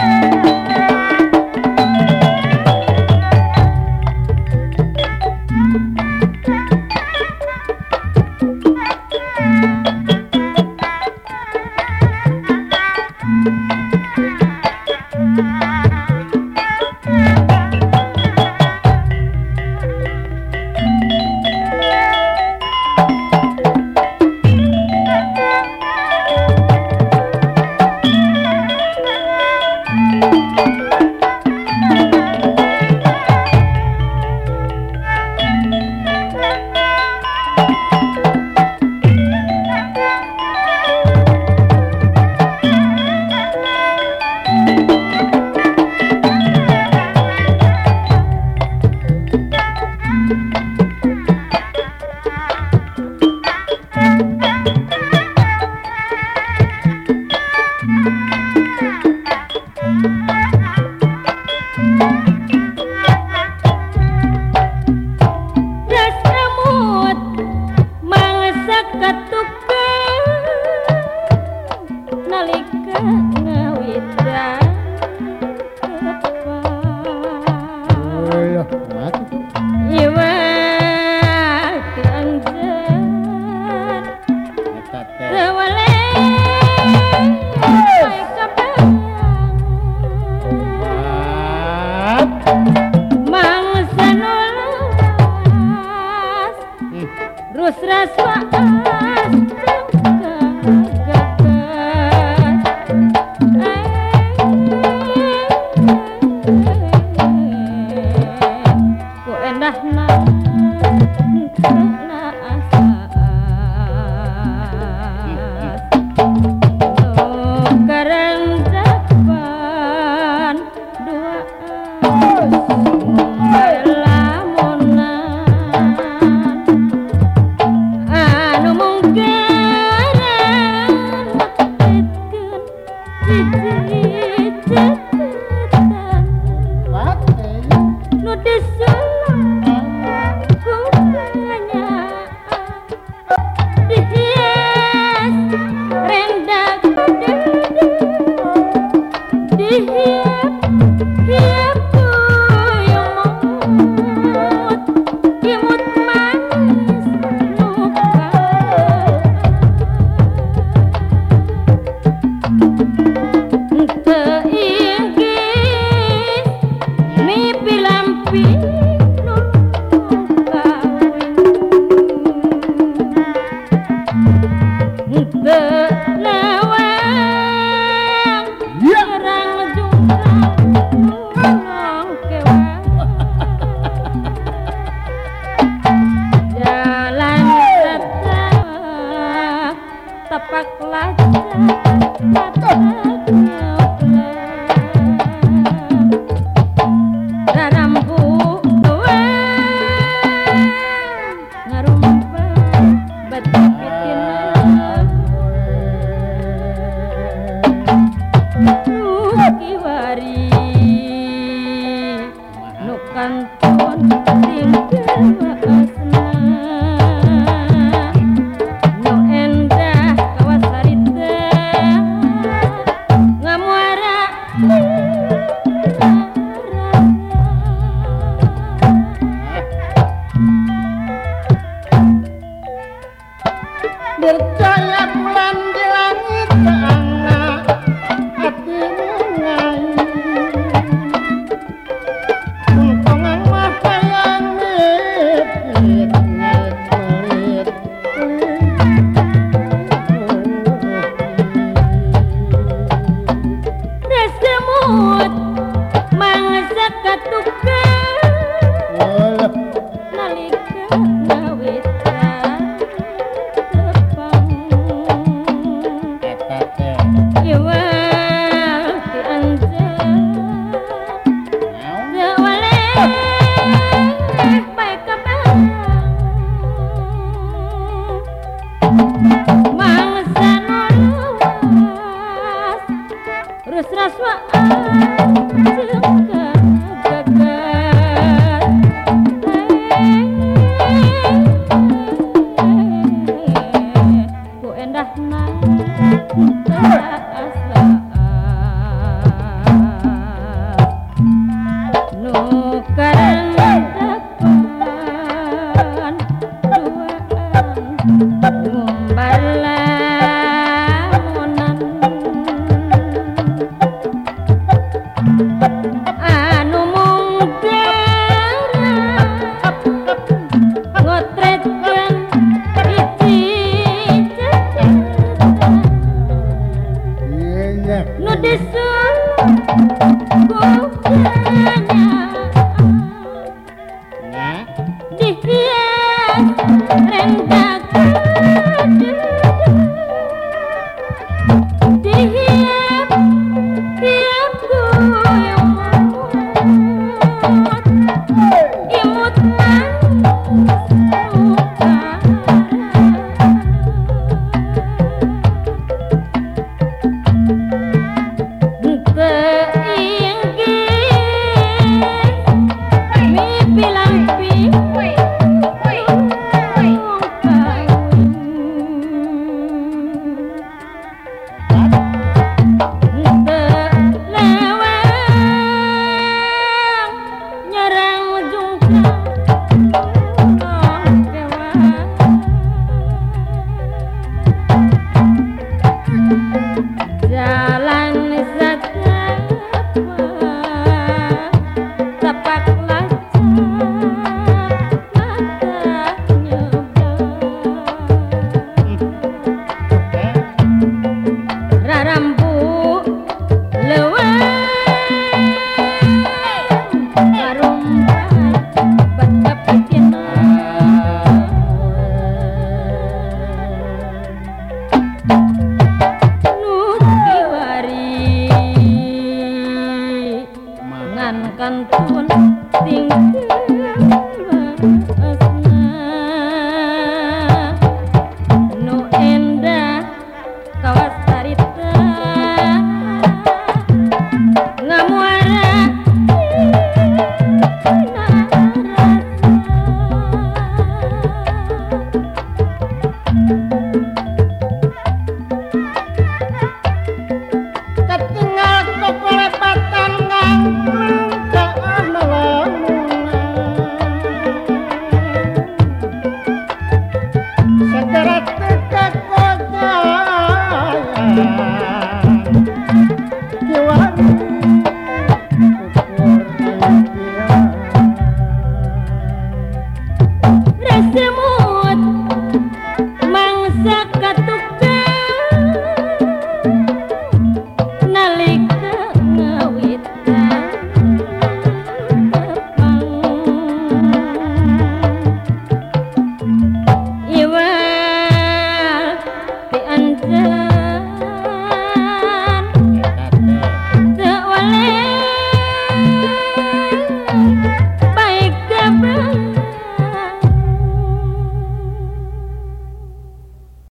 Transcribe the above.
Música aroma, but. कर Yeah. Kan kantun tinggal hacemos